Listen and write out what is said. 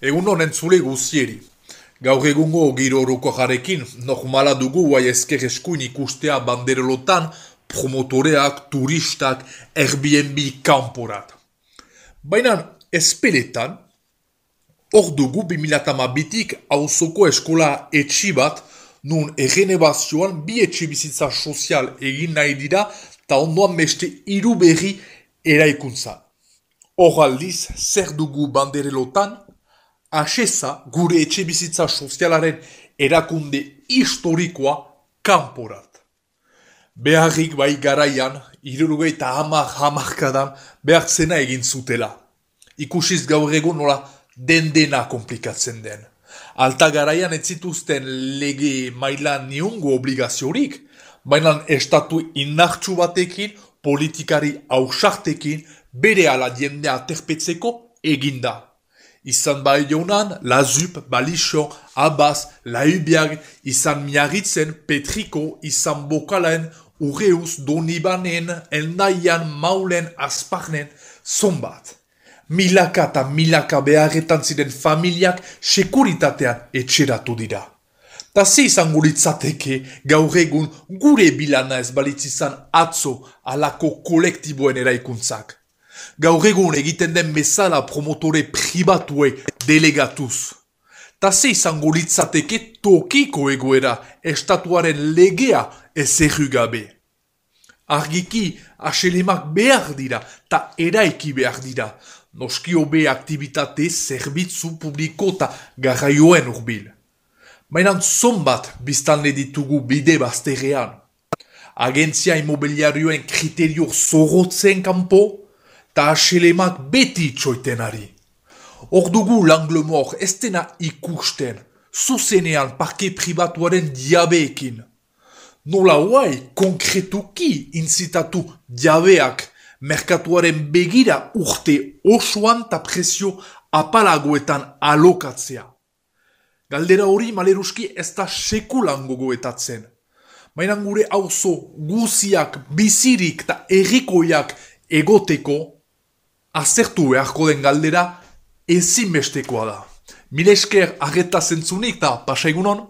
Egun honen zule guzieri. Gaur egungo giro horoko jarekin, normala dugu guai ezker eskuin ikustea banderelotan, promotoreak, turistak, Airbnb kanporat. Baina espeletan, hor dugu 2008-tik hauzoko eskola etxi bat, nun errenebazioan bi etxe bizitza sozial egin nahi dira, eta ondoan beste hiru berri eraikuntzan. Hor aldiz, zer dugu banderelotan, asesa gure etxe bizitza sozialaren erakunde historikoa kanporat. Beharrik bai garaian, irurugei eta hamar hamarkadan behar zena egin zutela. Ikusiz gaur egun nola den dena komplikatzen den. Alta garaian ez zituzten lege mailan niungo obligaziorik, baina estatu inartsu batekin, politikari hausartekin, bere ala jendea terpetzeko eginda izan bai jaunan, Lazup, Balixo, Abaz, Laibiag, izan miarritzen, Petriko, izan Bokalen, Ureuz, Donibanen, Elnaian, Maulen, Asparnen, zonbat. Milaka eta milaka beharretan ziren familiak sekuritatean etxeratu dira. Ta ze izan guritzateke gaur egun gure bilana ez balitzizan atzo alako kolektiboen eraikuntzak gaur egun egiten den bezala promotore pribatue delegatuz. Ta ze izango litzateke tokiko egoera estatuaren legea ez gabe. Argiki, aselemak behar dira, ta eraiki behar dira. Noski hobe aktivitate zerbitzu publiko eta garraioen urbil. Baina zonbat biztan ditugu bide bazterrean. Agentzia imobiliarioen kriterio zorotzen kanpo, ta aselemak beti txoitenari. Hor dugu langlemor ez dena ikusten, zuzenean parke pribatuaren diabeekin. Nola huai konkretuki inzitatu diabeak merkatuaren begira urte osoan ta presio apalagoetan alokatzea. Galdera hori maleruski ez da sekulan gogoetatzen. Baina gure auzo guziak, bizirik eta errikoiak egoteko azertu beharko den galdera ezinbestekoa da. Mil esker arreta zentzunik eta pasa egunon?